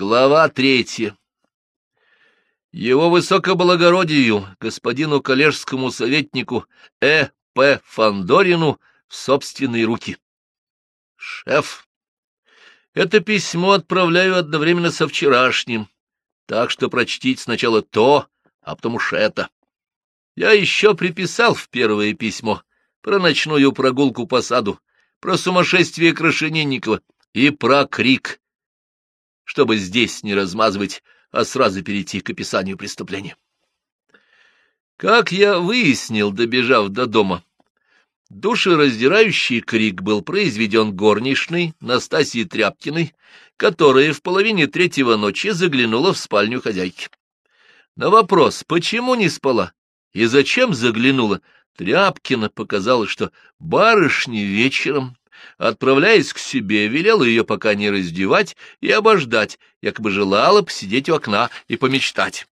Глава третья. Его высокоблагородию, господину коллежскому советнику Э. П. Фандорину в собственные руки. Шеф, это письмо отправляю одновременно со вчерашним, так что прочтите сначала то, а потом уж это. Я еще приписал в первое письмо про ночную прогулку по саду, про сумасшествие Крашенинникова и про крик, чтобы здесь не размазывать, а сразу перейти к описанию преступления. Как я выяснил, добежав до дома, душераздирающий крик был произведен горничной Настасьей Тряпкиной, которая в половине третьего ночи заглянула в спальню хозяйки. На вопрос, почему не спала и зачем заглянула, Тряпкина показала, что барышня вечером отправляясь к себе, велела ее пока не раздевать и обождать, якобы желала посидеть у окна и помечтать.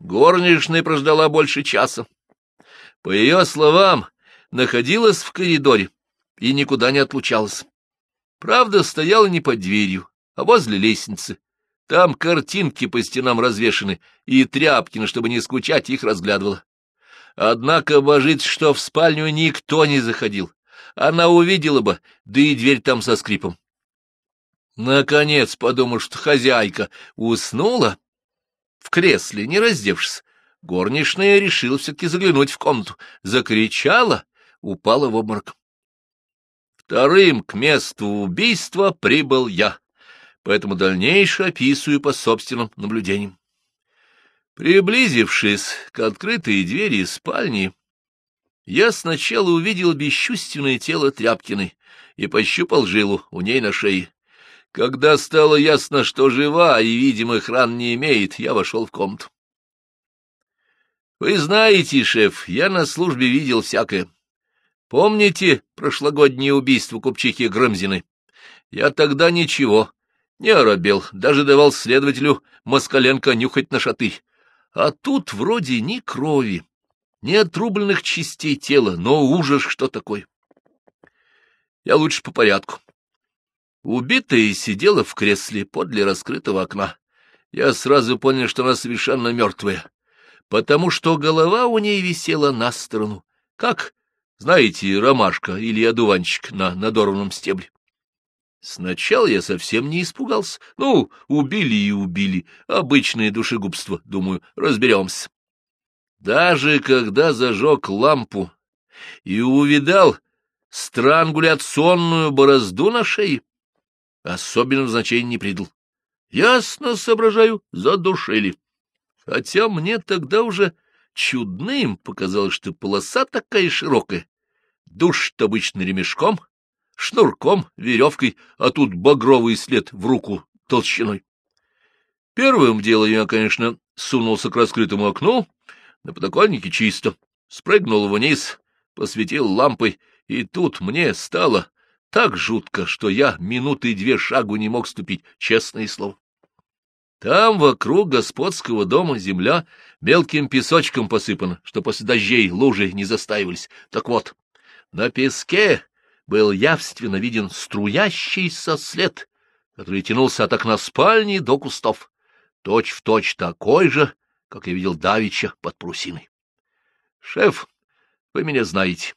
Горничная прождала больше часа. По ее словам, находилась в коридоре и никуда не отлучалась. Правда, стояла не под дверью, а возле лестницы. Там картинки по стенам развешаны, и Тряпкина, чтобы не скучать, их разглядывала. Однако божится, что в спальню никто не заходил, она увидела бы, да и дверь там со скрипом. Наконец, подумал, что хозяйка уснула в кресле, не раздевшись. Горничная решила все-таки заглянуть в комнату, закричала, упала в обморок. Вторым к месту убийства прибыл я, поэтому дальнейшее описываю по собственным наблюдениям. Приблизившись к открытой двери спальни, я сначала увидел бесчувственное тело Тряпкиной и пощупал жилу у ней на шее. Когда стало ясно, что жива и видимых ран не имеет, я вошел в комнату. Вы знаете, шеф, я на службе видел всякое. Помните прошлогоднее убийство купчихи Грымзиной? Я тогда ничего, не оробел, даже давал следователю Москаленко нюхать на шатырь. А тут вроде ни крови, ни отрубленных частей тела, но ужас что такое. Я лучше по порядку. Убитая сидела в кресле подле раскрытого окна. Я сразу понял, что она совершенно мертвая, потому что голова у ней висела на сторону, как, знаете, ромашка или одуванчик на надорванном стебле. Сначала я совсем не испугался. Ну, убили и убили. Обычное душегубство, думаю, разберемся. Даже когда зажег лампу и увидал странгуляционную борозду на шее, особенного значения не придал. Ясно соображаю, задушили. Хотя мне тогда уже чудным показалось, что полоса такая широкая. Душит обычно ремешком, шнурком, веревкой, а тут багровый след в руку толщиной. Первым делом я, конечно, сунулся к раскрытому окну, на подоконнике чисто. Спрыгнул вниз, посветил лампой, и тут мне стало так жутко, что я минуты две шагу не мог ступить, честное слово. Там вокруг господского дома земля мелким песочком посыпана, что после дождей лужи не застаивались. Так вот, на песке был явственно виден струящийся след, который тянулся от окна спальни до кустов. Точь в точь такой же, как я видел Давича под прусиной. Шеф, вы меня знаете.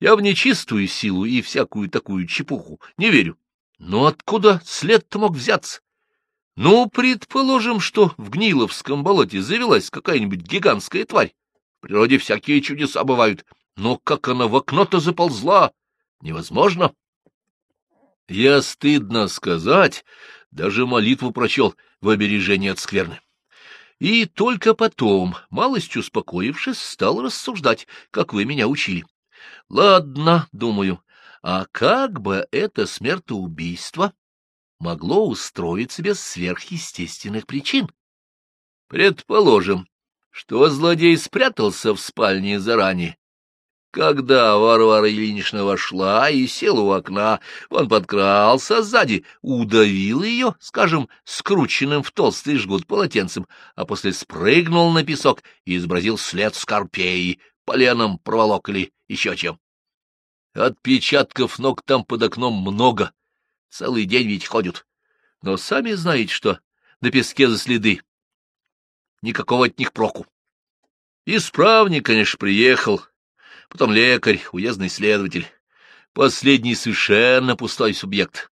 Я в нечистую силу и всякую такую чепуху не верю. Но откуда след-то мог взяться? Ну, предположим, что в Гниловском болоте завелась какая-нибудь гигантская тварь. В природе всякие чудеса бывают. Но как она в окно-то заползла? Невозможно. Я, стыдно сказать, даже молитву прочел в обережении от скверны. И только потом, малость успокоившись, стал рассуждать, как вы меня учили. Ладно, думаю, а как бы это смертоубийство могло устроиться без сверхъестественных причин? Предположим, что злодей спрятался в спальне заранее когда Варвара Ильинична вошла и села у окна, он подкрался сзади, удавил ее, скажем, скрученным в толстый жгут полотенцем, а после спрыгнул на песок и изобразил след скорпеи, поленом проволок или еще чем. Отпечатков ног там под окном много, целый день ведь ходят. Но сами знаете, что на песке за следы. Никакого от них проку. Исправник, конечно, приехал, потом лекарь, уездный следователь. Последний совершенно пустой субъект.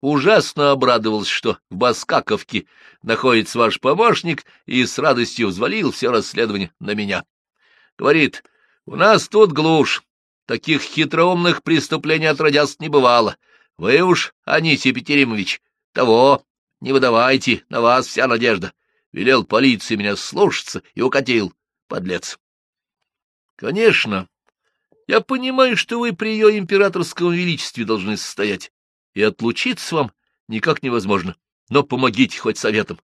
Ужасно обрадовался, что в Баскаковке находится ваш помощник, и с радостью взвалил все расследование на меня. Говорит, у нас тут глушь, таких хитроумных преступлений отродясь не бывало. Вы уж, Анисий Петеримович, того не выдавайте, на вас вся надежда. Велел полиции меня слушаться и укатил, подлец. Конечно, я понимаю, что вы при ее императорском величестве должны состоять, и отлучиться вам никак невозможно, но помогите хоть советом.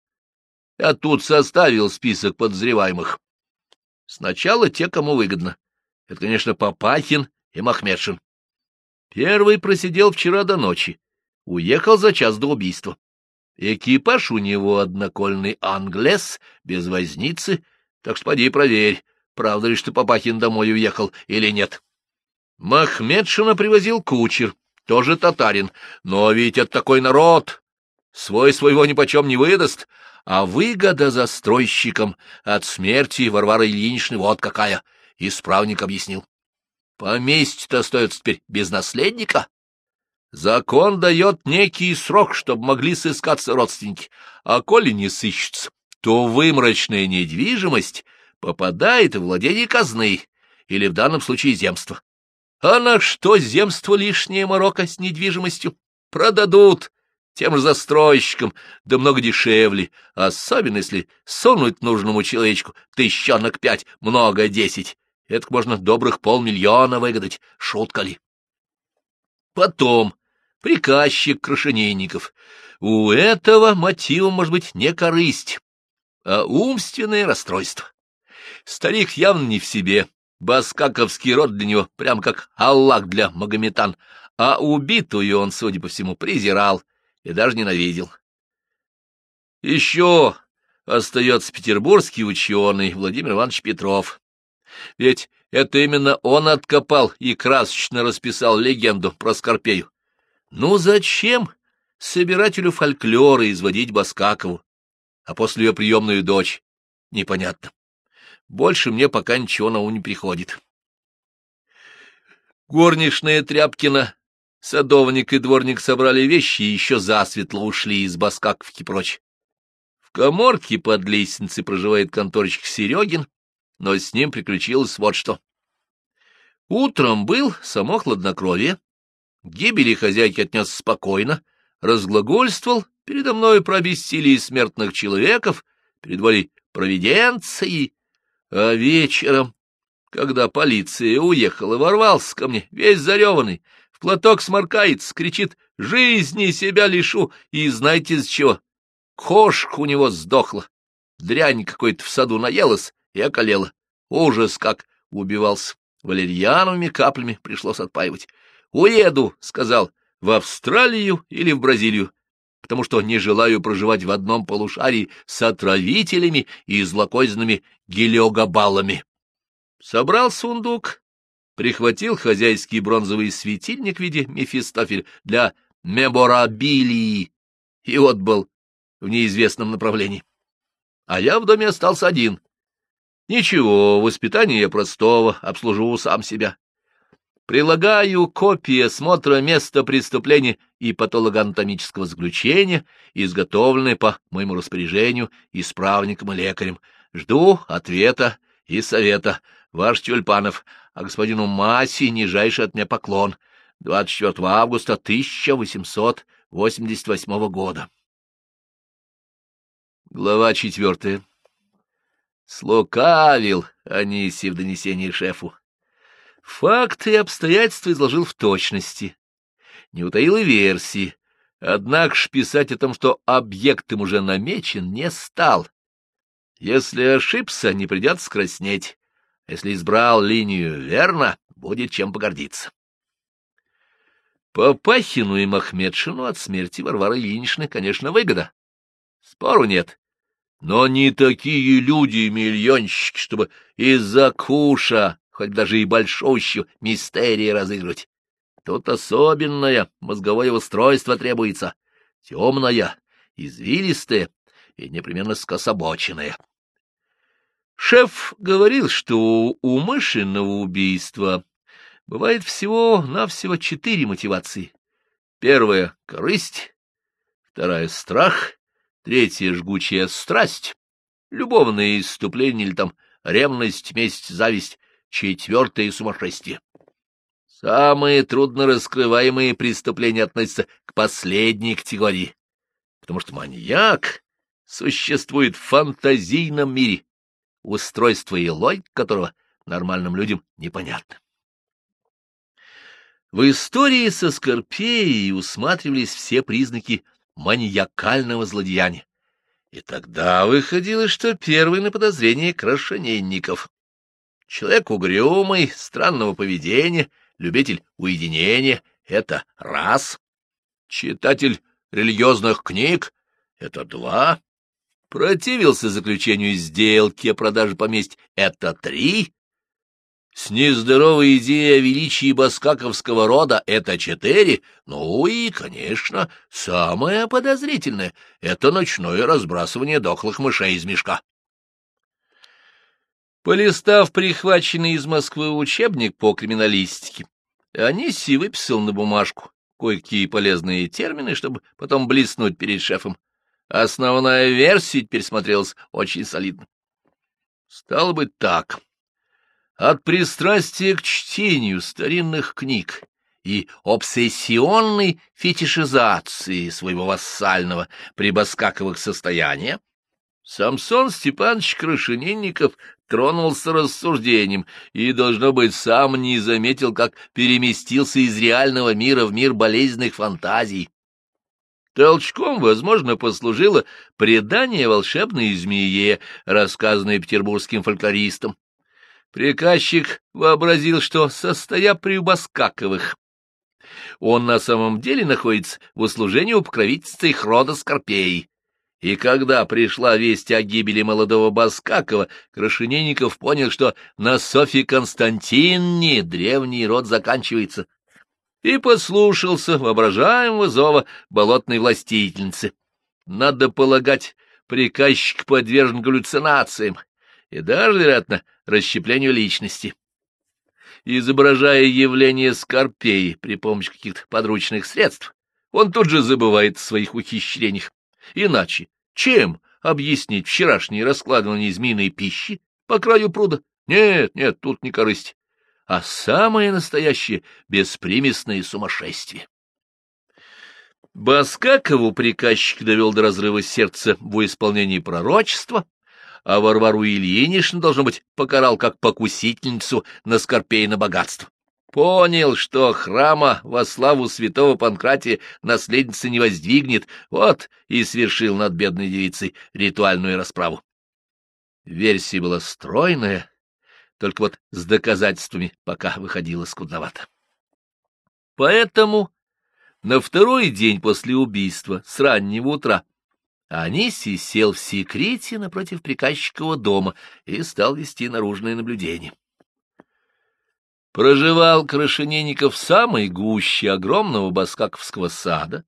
Я тут составил список подозреваемых. Сначала те, кому выгодно. Это, конечно, Папахин и Махмедшин. Первый просидел вчера до ночи, уехал за час до убийства. Экипаж у него однокольный англес, без возницы, так что проверь, правда ли, что Папахин домой уехал или нет. Махмедшина привозил кучер, тоже татарин, но ведь это такой народ, свой своего нипочем не выдаст, а выгода застройщикам от смерти Варвары Ильиничны вот какая, исправник объяснил. Поместье-то остается теперь без наследника. Закон дает некий срок, чтобы могли сыскаться родственники, а коли не сыщутся, то выморочная недвижимость попадает в владение казны или в данном случае земства. А на что земство лишнее морока с недвижимостью? Продадут тем же застройщикам, да много дешевле, особенно если сунуть нужному человечку тысячонок пять, много десять. Это можно добрых полмиллиона выгадать, шутка ли. Потом приказчик Крашенинников. У этого мотива может быть не корысть, а умственное расстройство. Старик явно не в себе, Баскаковский род для него прям как Аллах для магометан, а убитую он, судя по всему, презирал и даже ненавидел. Еще остается петербургский ученый Владимир Иванович Петров. Ведь это именно он откопал и красочно расписал легенду про Скорпею. Ну зачем собирателю фольклора изводить Баскакову, а после ее приемную дочь? Непонятно. Больше мне пока ничего на ум не приходит. Горничная Тряпкина, садовник и дворник собрали вещи и еще засветло ушли из Баскаковки прочь. В коморке под лестницей проживает конторщик Серегин, но с ним приключилось вот что. Утром был само хладнокровие, гибели хозяйки отнес спокойно, разглагольствовал передо мной про бессилие смертных человеков, перед волей провиденции, а вечером, когда полиция уехала, ворвался ко мне, весь зареванный, в платок сморкается, кричит «Жизни себя лишу!» И знаете из чего? Кошка у него сдохла, дрянь какой-то в саду наелась и околела. Ужас как убивался. Валерьяновыми каплями пришлось отпаивать. «Уеду», — сказал, — «в Австралию или в Бразилию потому что не желаю проживать в одном полушарии с отравителями и злокозненными гелиогабалами. Собрал сундук, прихватил хозяйский бронзовый светильник в виде Мефистофель для меморабилии и отбыл в неизвестном направлении. А я в доме остался один. Ничего, воспитание простого, обслужу сам себя. Прилагаю копии осмотра места преступления и патологоанатомического заключения, изготовленные по моему распоряжению исправником и лекарем. Жду ответа и совета. Ваш Тюльпанов, а господину Маси нижайший от меня поклон. 24 августа 1888 года. Глава четвертая. Слукавил Анисий в донесении шефу. Факты и обстоятельства изложил в точности, не утаил и версии, однако ж писать о том, что объект им уже намечен, не стал. Если ошибся, не придется краснеть, если избрал линию верно, будет чем погордиться. Папахину и Махмедшину от смерти Варвары Ильиничны, конечно, выгода. Спору нет. Но не такие люди, миллионщики, чтобы из-за куша хоть даже и большущую мистерии разыгрывать. Тут особенное мозговое устройство требуется, темное, извилистое, и непременно скособоченная. Шеф говорил, что у умышленного убийства бывает всего-навсего четыре мотивации. Первая — корысть, вторая — страх, третья — жгучая страсть, любовное иступление или там ревность, месть, зависть, четвертое — сумасшествие. Самые трудно раскрываемые преступления относятся к последней категории, потому что маньяк существует в фантазийном мире, устройство и логика которого нормальным людям непонятно. В истории со Скорпеей усматривались все признаки маниакального злодеяния. И тогда выходило, что первый на подозрение крашененников. Человек угрюмый, странного поведения, любитель уединения — это раз. Читатель религиозных книг — это два. Противился заключению сделки о продаже поместья — это три. С нездоровой идеей о величии баскаковского рода — это четыре. Ну и, конечно, самое подозрительное — это ночное разбрасывание дохлых мышей из мешка. Полистав прихваченный из Москвы учебник по криминалистике, Аниси выписал на бумажку кое-какие полезные термины, чтобы потом блеснуть перед шефом. Основная версия теперь смотрелась очень солидно. Стало быть так. От пристрастия к чтению старинных книг и обсессионной фетишизации своего вассального прибаскаковых состояния Самсон Степанович Крашенинников тронулся рассуждением и, должно быть, сам не заметил, как переместился из реального мира в мир болезненных фантазий. Толчком, возможно, послужило предание волшебной змее, рассказанное петербургским фольклористом. Приказчик вообразил, что, состоя при Баскаковых, он на самом деле находится в услужении у покровительства их рода Скорпеи. И когда пришла весть о гибели молодого Баскакова, Крашенинников понял, что на Софье Константинне древний род заканчивается, и послушался воображаемого зова болотной властительницы. Надо полагать, приказчик подвержен галлюцинациям и даже, вероятно, расщеплению личности. Изображая явление Скорпеи при помощи каких-то подручных средств, он тут же забывает о своих ухищрениях. Иначе чем объяснить вчерашнее раскладывание змеиной пищи по краю пруда? Нет, нет, тут не корысть, а самое настоящее беспримесное сумасшествие. Баскакову приказчик довел до разрыва сердца в исполнении пророчества, а Варвару Ильиничну, должно быть, покарал как покусительницу на скорпейно богатство. Понял, что храма во славу святого Панкратия наследница не воздвигнет, вот и свершил над бедной девицей ритуальную расправу. Версия была стройная, только вот с доказательствами пока выходила скудновато. Поэтому на второй день после убийства, с раннего утра, Анисий сел в секрете напротив приказчикового дома и стал вести наружное наблюдение. Проживал Крашенинников в самой гуще огромного баскаковского сада,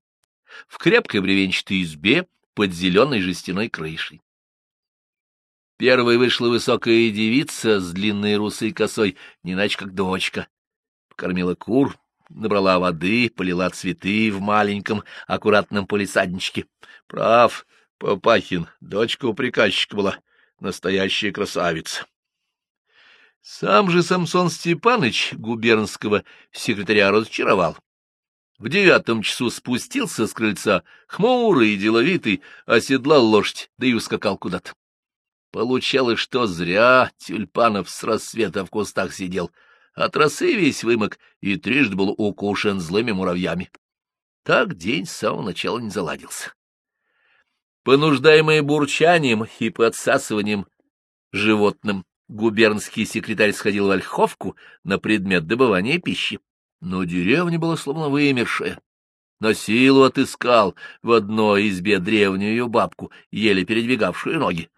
в крепкой бревенчатой избе под зеленой жестяной крышей. Первой вышла высокая девица с длинной русой косой, не иначе как дочка. Покормила кур, набрала воды, полила цветы в маленьком аккуратном полисадничке. Прав, Папахин, дочка у приказчика была, настоящая красавица. Сам же Самсон Степаныч губернского секретаря разочаровал. В девятом часу спустился с крыльца, хмурый и деловитый, оседлал лошадь, да и ускакал куда-то. Получалось, что зря тюльпанов с рассвета в кустах сидел, от росы весь вымок и трижды был укушен злыми муравьями. Так день с самого начала не заладился. Понуждаемые бурчанием и подсасыванием животным, губернский секретарь сходил в Ольховку на предмет добывания пищи. Но деревня была словно вымершая. На силу отыскал в одной избе древнюю бабку, еле передвигавшую ноги.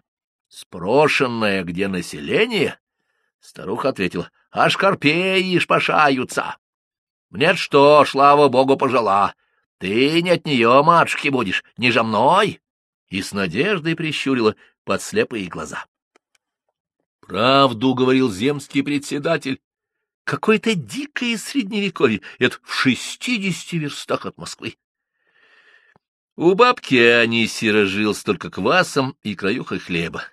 Спрошенная, где население? Старуха ответила, а шкарпеи шпашаются. Мне что, слава богу, пожила. Ты не от нее, матушки, будешь, не же мной. и с надеждой прищурила под слепые глаза. Правду говорил земский председатель. Какое-то дикое средневековье, это в шестидесяти верстах от Москвы. У бабки Аниси разжился только квасом и краюхой хлеба.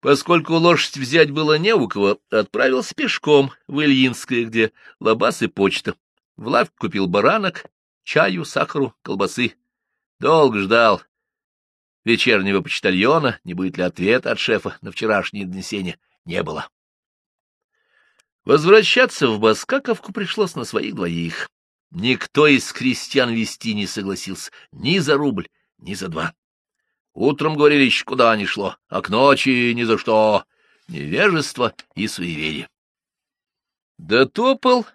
Поскольку лошадь взять было не у кого, отправился пешком в Ильинское, где лабаз и почта. В лавке купил баранок, чаю, сахару, колбасы. Долго ждал вечернего почтальона, не будет ли ответа от шефа на вчерашнее донесение. Не было. Возвращаться в Баскаковку пришлось на своих двоих. Никто из крестьян вести не согласился ни за рубль, ни за два. Утром, говорили, еще куда ни шло, а к ночи ни за что. Невежество и суеверие. Дотопал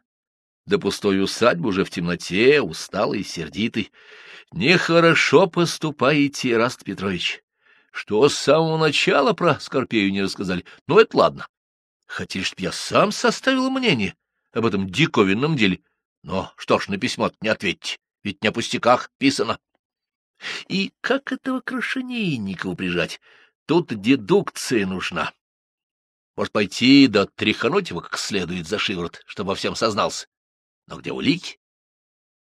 до пустой усадьбы уже в темноте, усталый и сердитый. Нехорошо поступаете, Раст Петрович. Что с самого начала про Скорпею не рассказали? Ну, это ладно. Хотели, чтоб я сам составил мнение об этом диковинном деле. Но что ж на письмо не ответьте, ведь не о пустяках писано. И как этого Крашенинникова прижать? Тут дедукция нужна. Может, пойти да тряхануть его как следует за шиворот, чтобы во всем сознался. Но где улики?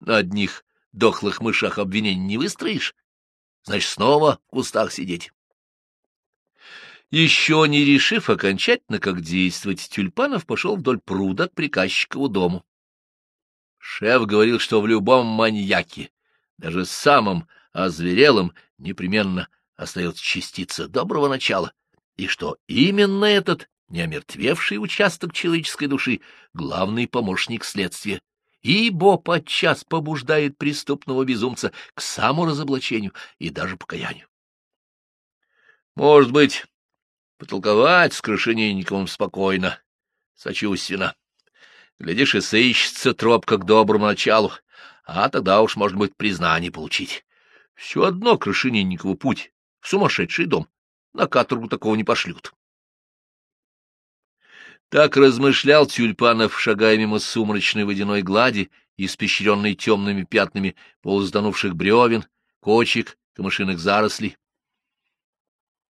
На одних дохлых мышах обвинений не выстроишь. Значит, снова в кустах сидеть. Еще не решив окончательно, как действовать, Тюльпанов пошел вдоль пруда к приказчикову дому. Шеф говорил, что в любом маньяке, даже самом озверелом, непременно остается частица доброго начала, и что именно этот неомертвевший участок человеческой души — главный помощник следствия, ибо подчас побуждает преступного безумца к саморазоблачению и даже покаянию. Может быть, потолковать с Крашенинниковым спокойно, сочувственно. Глядишь, и сыщется тропка к доброму началу, а тогда уж, может быть, признание получить. Все одно Крашенинникову путь в сумасшедший дом. На каторгу такого не пошлют. Так размышлял Тюльпанов, шагая мимо сумрачной водяной глади, испещренной темными пятнами полузданувших бревен, кочек, камышиных зарослей.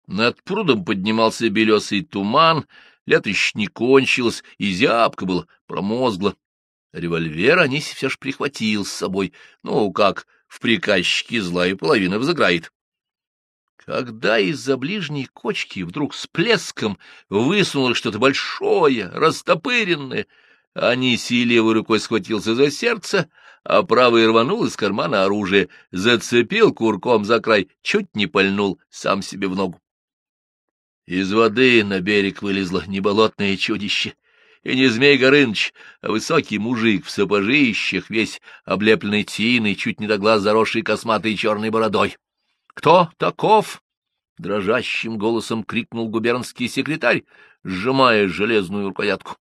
Над прудом поднимался белесый туман, лето еще не кончилось, и зябко было, промозгло. Револьвер Аниси все ж прихватил с собой, ну, как в приказчике злая половина взыграет когда из-за ближней кочки вдруг с плеском высунулось что-то большое, растопыренное, Аниси левой рукой схватился за сердце, а правой рванул из кармана оружие, зацепил курком за край, чуть не пальнул сам себе в ногу. Из воды на берег вылезло не болотное чудище, и не Змей Горыныч, а высокий мужик в сапожищах, весь облепленный тиной, чуть не до глаз заросший косматой черной бородой. Кто таков? — дрожащим голосом крикнул губернский секретарь, сжимая железную рукоятку.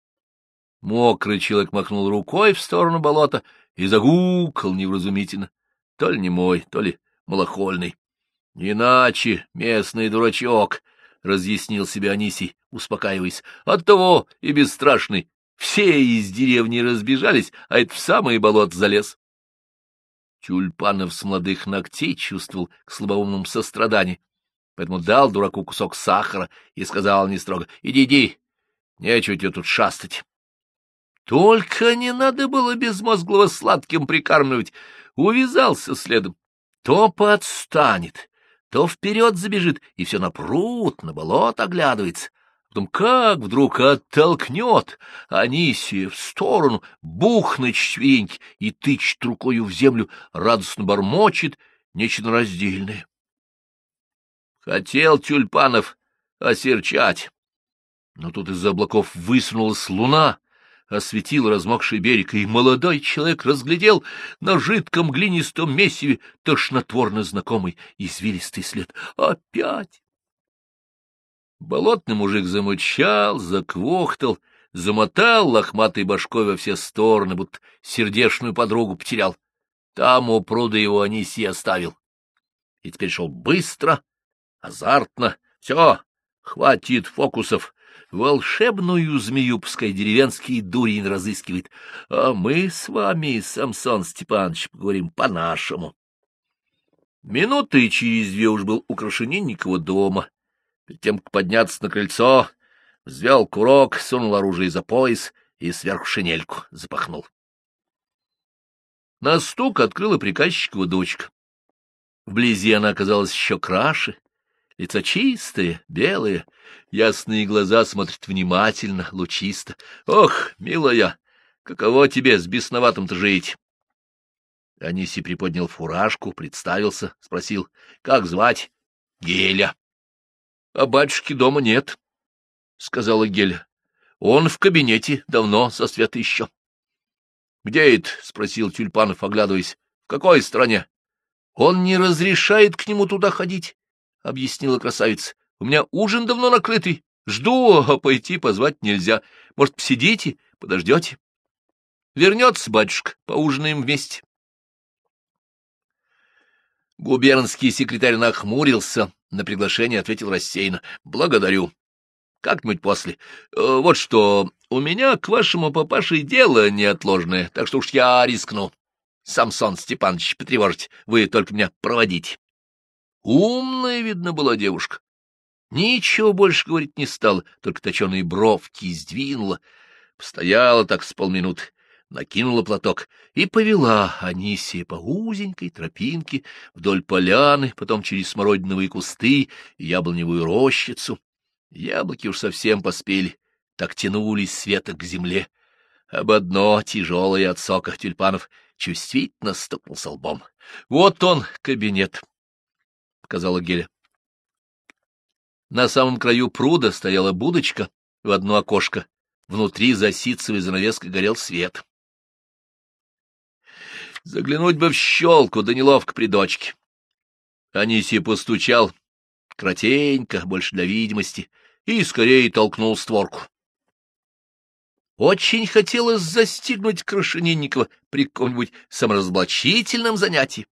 Мокрый человек махнул рукой в сторону болота и загукал невразумительно. То ли не мой, то ли малохольный. — Иначе местный дурачок, — разъяснил себе Анисий, успокаиваясь. — Оттого и бесстрашный. Все из деревни разбежались, а это в самое болото залез. Тюльпанов с молодых ногтей чувствовал к слабоумному состраданию, поэтому дал дураку кусок сахара и сказал не строго, «Иди, иди, нечего тебе тут шастать». Только не надо было безмозглого сладким прикармливать, увязался следом. То подстанет, то вперед забежит, и все на пруд, на болото оглядывается. Потом как вдруг оттолкнет Анисия в сторону, бухнет четвереньки и тычет рукою в землю, радостно бормочет нечто раздельное. Хотел Тюльпанов осерчать, но тут из-за облаков высунулась луна, осветил размокший берег, и молодой человек разглядел на жидком глинистом месиве тошнотворно знакомый извилистый след. Опять! Болотный мужик замычал, заквохтал, замотал лохматой башкой во все стороны, будто сердечную подругу потерял. Там у пруда его Аниси оставил. И теперь шел быстро, азартно. Все, хватит фокусов. Волшебную змею пускай деревенский дурень разыскивает. А мы с вами, Самсон Степанович, поговорим по-нашему. Минуты через две уж был у Крашенинникова дома. Перед тем, как подняться на крыльцо, взвел курок, сунул оружие за пояс и сверху шинельку запахнул. На стук открыла приказчикова дочка. Вблизи она оказалась еще краше, лицо чистое, белое, ясные глаза смотрят внимательно, лучисто. «Ох, милая, каково тебе с бесноватым-то жить?» Аниси приподнял фуражку, представился, спросил, «Как звать?» «Геля». «А батюшки дома нет», — сказала Геля. «Он в кабинете, давно, со света еще». «Где это?» — спросил Тюльпанов, оглядываясь. «В какой стране?» «Он не разрешает к нему туда ходить», — объяснила красавица. «У меня ужин давно накрытый. Жду, а пойти позвать нельзя. Может, посидите, подождете?» «Вернется батюшка, поужинаем вместе». Губернский секретарь нахмурился, на приглашение ответил рассеянно. «Благодарю. Как-нибудь после. Э, вот что, у меня к вашему папаше дело неотложное, так что уж я рискну. Самсон Степанович, потревожить, вы только меня проводите. Умная, видно, была девушка. Ничего больше говорить не стала, только точеные бровки сдвинула. Постояла так с полминуты, накинула платок и повела Анисия по узенькой тропинке вдоль поляны, потом через смородиновые кусты и яблоневую рощицу. Яблоки уж совсем поспели, так тянулись света к земле. Об одно тяжелое от сока тюльпанов чувствительно стукнулся лбом. — Вот он, кабинет, — показала Геля. На самом краю пруда стояла будочка в одно окошко. Внутри за ситцевой занавеской горел свет. Заглянуть бы в щелку, да неловко при дочке. Анисий постучал, кратенько, больше для видимости, и скорее толкнул створку. Очень хотелось застигнуть Крашенинникова при каком-нибудь саморазоблачительном занятии.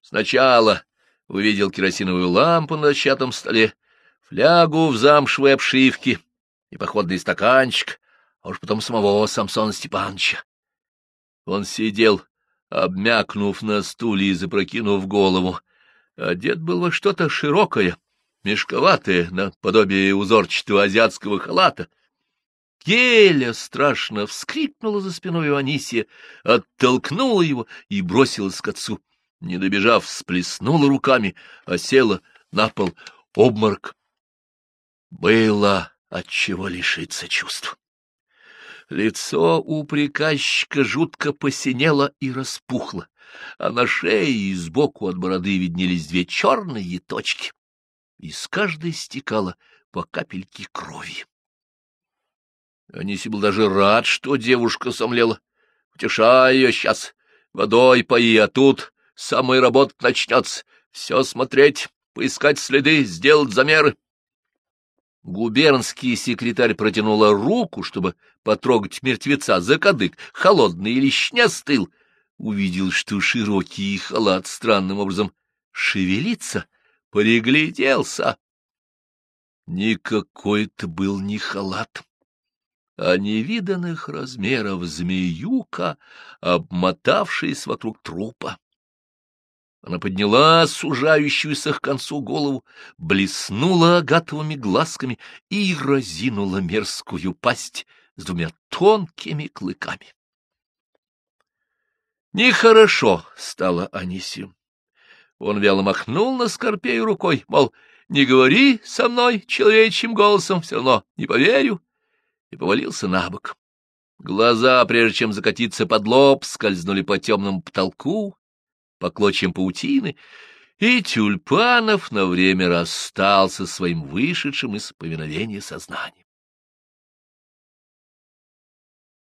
Сначала увидел керосиновую лампу на дощатом столе, флягу в замшевой обшивке и походный стаканчик, а уж потом самого Самсона Степановича. Он сидел, обмякнув на стуле и запрокинув голову. Одет был во что-то широкое, мешковатое, наподобие узорчатого азиатского халата. Геля страшно вскрикнула за спиной у оттолкнула его и бросилась к отцу. Не добежав, всплеснула руками, а села на пол обморок. Было отчего лишиться чувств. Лицо у приказчика жутко посинело и распухло, а на шее и сбоку от бороды виднелись две черные точки. Из каждой стекала по капельке крови. Аниси был даже рад, что девушка сомлела. Утешай ее сейчас, водой пои, а тут самая работа начнется. Все смотреть, поискать следы, сделать замеры. Губернский секретарь протянула руку, чтобы потрогать мертвеца за кадык, холодный или лишня стыл. Увидел, что широкий халат странным образом шевелится, пригляделся. Никакой это был не халат а невиданных размеров змеюка, обмотавшаяся вокруг трупа. Она подняла сужающуюся к концу голову, блеснула агатовыми глазками и разинула мерзкую пасть с двумя тонкими клыками. Нехорошо стало Анисию. Он вяло махнул на Скорпею рукой, мол, не говори со мной человечьим голосом, все равно не поверю и повалился на бок. Глаза, прежде чем закатиться под лоб, скользнули по темному потолку, по клочьям паутины, и Тюльпанов на время расстался своим вышедшим из повиновения сознанием.